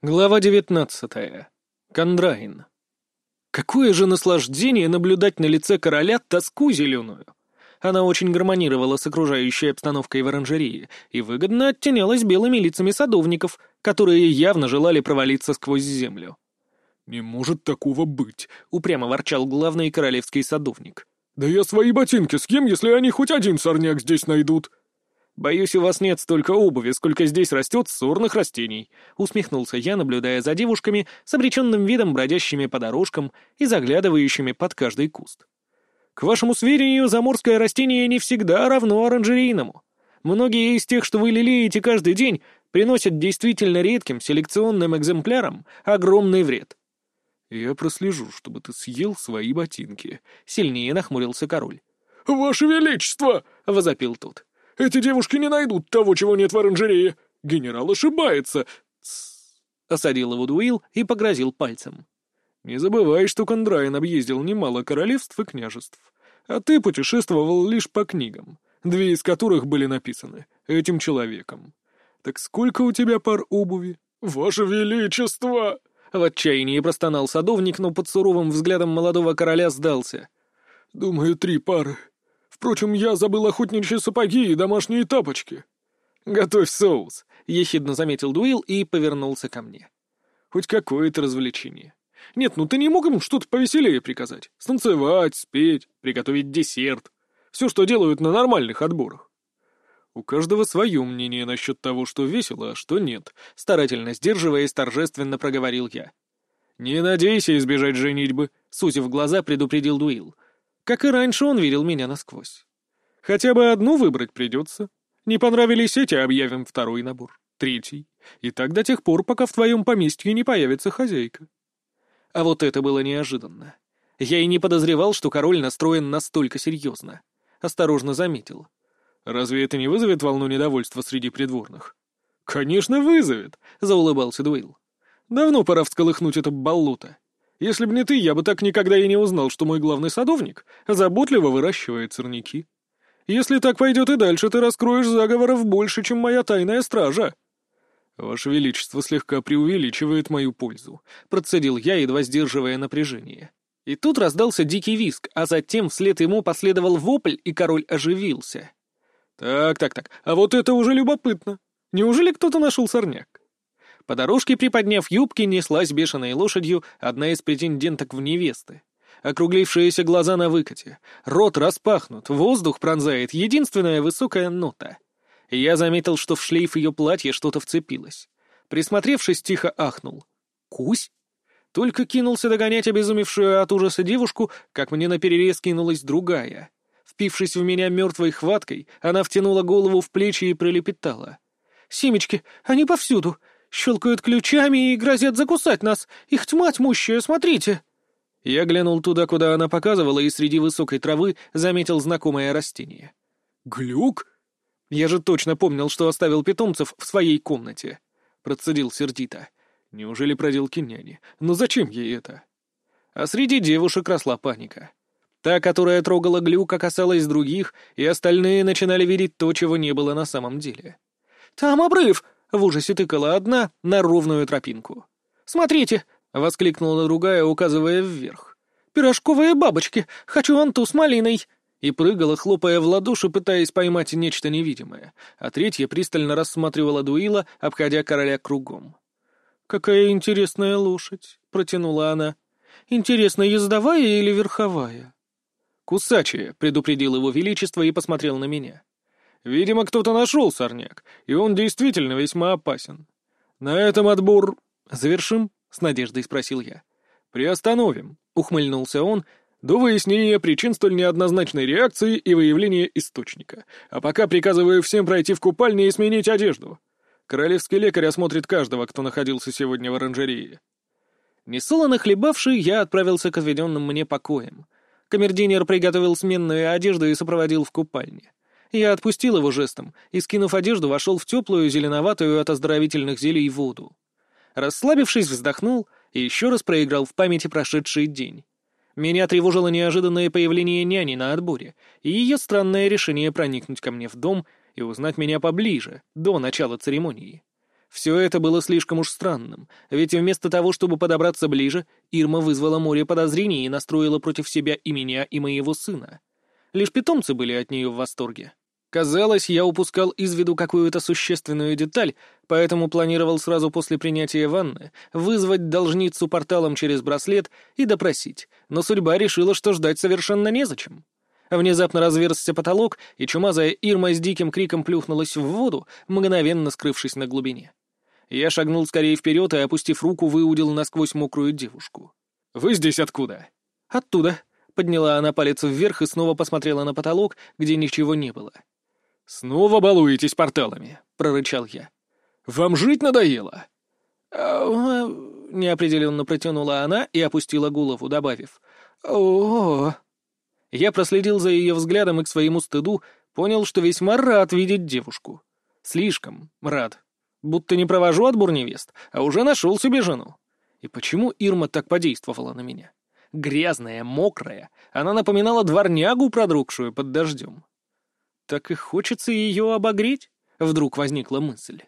Глава девятнадцатая. Кондрайн. Какое же наслаждение наблюдать на лице короля тоску зеленую. Она очень гармонировала с окружающей обстановкой в оранжерее и выгодно оттенялась белыми лицами садовников, которые явно желали провалиться сквозь землю. «Не может такого быть», — упрямо ворчал главный королевский садовник. «Да я свои ботинки съем, если они хоть один сорняк здесь найдут». «Боюсь, у вас нет столько обуви, сколько здесь растет сорных растений», — усмехнулся я, наблюдая за девушками с обреченным видом, бродящими по дорожкам и заглядывающими под каждый куст. «К вашему сведению, заморское растение не всегда равно оранжерейному. Многие из тех, что вы лелеете каждый день, приносят действительно редким селекционным экземплярам огромный вред». «Я прослежу, чтобы ты съел свои ботинки», — сильнее нахмурился король. «Ваше Величество!» — возопил тот. Эти девушки не найдут того, чего нет в оранжерее. Генерал ошибается. Тссс. Осадил его Дуил и погрозил пальцем. Не забывай, что Кондрайн объездил немало королевств и княжеств. А ты путешествовал лишь по книгам, две из которых были написаны этим человеком. Так сколько у тебя пар обуви? Ваше Величество! В отчаянии простонал садовник, но под суровым взглядом молодого короля сдался. «Думаю, три пары. Впрочем, я забыл охотничьи сапоги и домашние тапочки». «Готовь соус», — ехидно заметил Дуил и повернулся ко мне. «Хоть какое-то развлечение. Нет, ну ты не мог им что-то повеселее приказать? Станцевать, спеть, приготовить десерт. Все, что делают на нормальных отборах». «У каждого свое мнение насчет того, что весело, а что нет», — старательно сдерживаясь, торжественно проговорил я. «Не надейся избежать женитьбы», — сузив глаза, предупредил Дуил. Как и раньше, он видел меня насквозь. Хотя бы одну выбрать придется. Не понравились эти, объявим второй набор, третий. И так до тех пор, пока в твоем поместье не появится хозяйка. А вот это было неожиданно. Я и не подозревал, что король настроен настолько серьезно. Осторожно заметил. «Разве это не вызовет волну недовольства среди придворных?» «Конечно, вызовет», — заулыбался Дуэйл. «Давно пора всколыхнуть это болото. Если б не ты, я бы так никогда и не узнал, что мой главный садовник заботливо выращивает сорняки. Если так пойдет и дальше, ты раскроешь заговоров больше, чем моя тайная стража». «Ваше Величество слегка преувеличивает мою пользу», — процедил я, едва сдерживая напряжение. И тут раздался дикий виск, а затем вслед ему последовал вопль, и король оживился. «Так, так, так, а вот это уже любопытно. Неужели кто-то нашел сорняк?» По дорожке, приподняв юбки, неслась бешеной лошадью одна из претенденток в невесты. Округлившиеся глаза на выкате, рот распахнут, воздух пронзает единственная высокая нота. Я заметил, что в шлейф ее платья что-то вцепилось. Присмотревшись, тихо ахнул. «Кусь?» Только кинулся догонять обезумевшую от ужаса девушку, как мне наперерез кинулась другая. Впившись в меня мертвой хваткой, она втянула голову в плечи и пролепетала. «Семечки, они повсюду! Щелкают ключами и грозят закусать нас. Их тьма тьмущая, смотрите!» Я глянул туда, куда она показывала, и среди высокой травы заметил знакомое растение. «Глюк?» Я же точно помнил, что оставил питомцев в своей комнате. Процедил сердито. Неужели проделки няни? Но зачем ей это? А среди девушек росла паника. Та, которая трогала глюка, касалась других, и остальные начинали видеть то, чего не было на самом деле. «Там обрыв!» В ужасе тыкала одна на ровную тропинку. «Смотрите!» — воскликнула другая, указывая вверх. «Пирожковые бабочки! Хочу анту с малиной!» И прыгала, хлопая в ладоши, пытаясь поймать нечто невидимое, а третья пристально рассматривала Дуила, обходя короля кругом. «Какая интересная лошадь!» — протянула она. «Интересно, ездовая или верховая?» «Кусачая», — предупредил его величество и посмотрел на меня. Видимо, кто-то нашел сорняк, и он действительно весьма опасен. На этом отбор завершим? — с надеждой спросил я. «Приостановим», — ухмыльнулся он, — «до выяснения причин столь неоднозначной реакции и выявления источника. А пока приказываю всем пройти в купальне и сменить одежду. Королевский лекарь осмотрит каждого, кто находился сегодня в оранжерее». Несолоно хлебавший, я отправился к отведенным мне покоям. Камердинер приготовил сменную одежду и сопроводил в купальне. Я отпустил его жестом и, скинув одежду, вошел в теплую, зеленоватую от оздоровительных зелий воду. Расслабившись, вздохнул и еще раз проиграл в памяти прошедший день. Меня тревожило неожиданное появление няни на отборе и ее странное решение проникнуть ко мне в дом и узнать меня поближе, до начала церемонии. Все это было слишком уж странным, ведь вместо того, чтобы подобраться ближе, Ирма вызвала море подозрений и настроила против себя и меня, и моего сына. Лишь питомцы были от нее в восторге. Казалось, я упускал из виду какую-то существенную деталь, поэтому планировал сразу после принятия ванны вызвать должницу порталом через браслет и допросить, но судьба решила, что ждать совершенно незачем. Внезапно разверзся потолок, и чумазая Ирма с диким криком плюхнулась в воду, мгновенно скрывшись на глубине. Я шагнул скорее вперед и, опустив руку, выудил насквозь мокрую девушку. «Вы здесь откуда?» «Оттуда», — подняла она палец вверх и снова посмотрела на потолок, где ничего не было. «Снова балуетесь порталами», — прорычал я. «Вам жить надоело?» «А, неопределенно протянула она и опустила голову, добавив. «О-о-о!» Я проследил за ее взглядом и к своему стыду понял, что весьма рад видеть девушку. Слишком рад. Будто не провожу отбор невест, а уже нашел себе жену. И почему Ирма так подействовала на меня? Грязная, мокрая, она напоминала дворнягу, продрогшую под дождем. Так и хочется ее обогреть, вдруг возникла мысль.